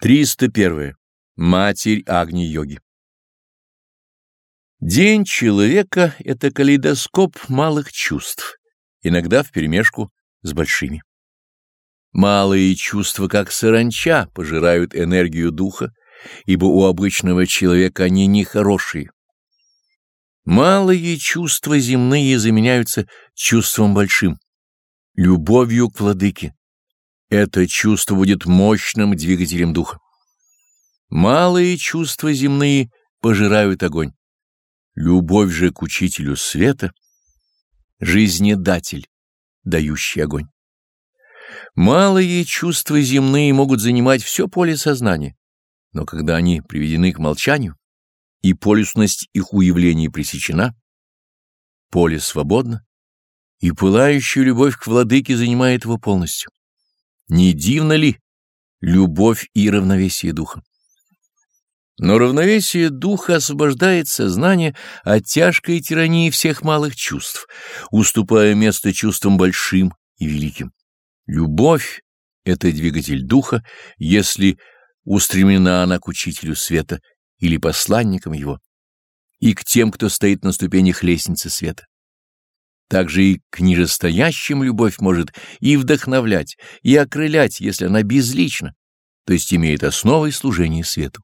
301. Матерь Агни-йоги День человека — это калейдоскоп малых чувств, иногда вперемешку с большими. Малые чувства, как саранча, пожирают энергию духа, ибо у обычного человека они нехорошие. Малые чувства земные заменяются чувством большим, любовью к владыке, это чувство будет мощным двигателем духа. Малые чувства земные пожирают огонь. Любовь же к учителю света — жизнедатель, дающий огонь. Малые чувства земные могут занимать все поле сознания, но когда они приведены к молчанию, и полюсность их уявлений пресечена, поле свободно, и пылающая любовь к владыке занимает его полностью. Не дивно ли любовь и равновесие духа? Но равновесие духа освобождает сознание от тяжкой тирании всех малых чувств, уступая место чувствам большим и великим. Любовь — это двигатель духа, если устремлена она к учителю света или посланникам его, и к тем, кто стоит на ступенях лестницы света. Также и к нижестоящим любовь может и вдохновлять, и окрылять, если она безлична, то есть имеет основой служения свету.